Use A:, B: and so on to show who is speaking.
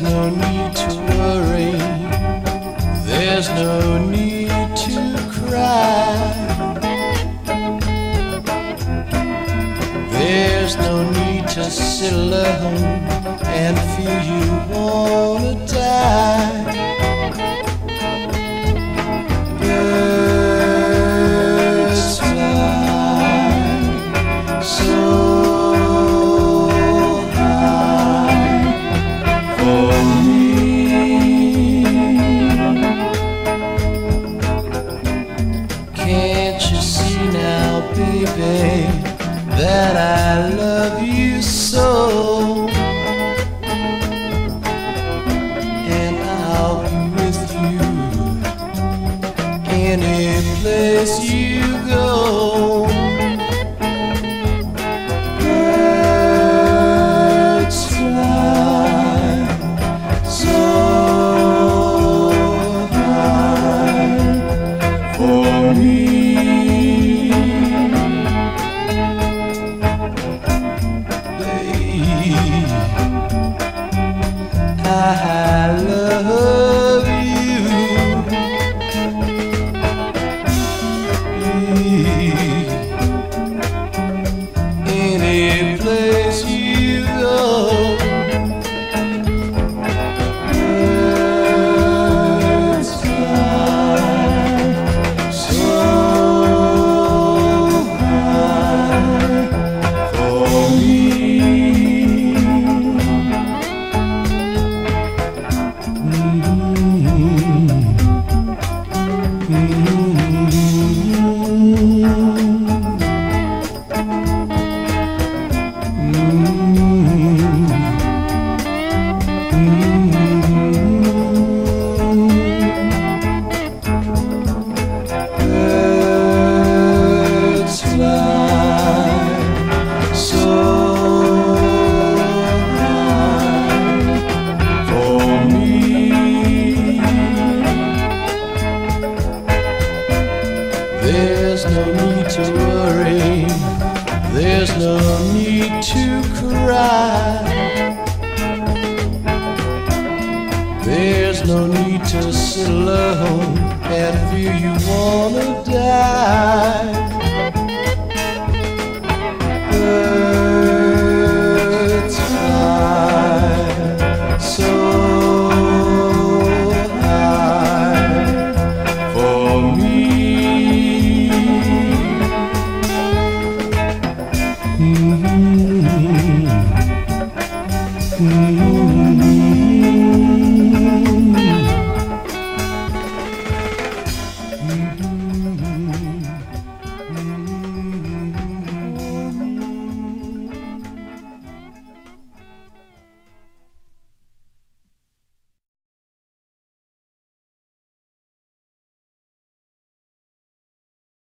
A: no need to worry. There's no need to cry. There's no need to sit alone and feel you I There's no need to worry. There's no need to cry. There's no need to sit alone and feel you wanna die. Mm-hmm.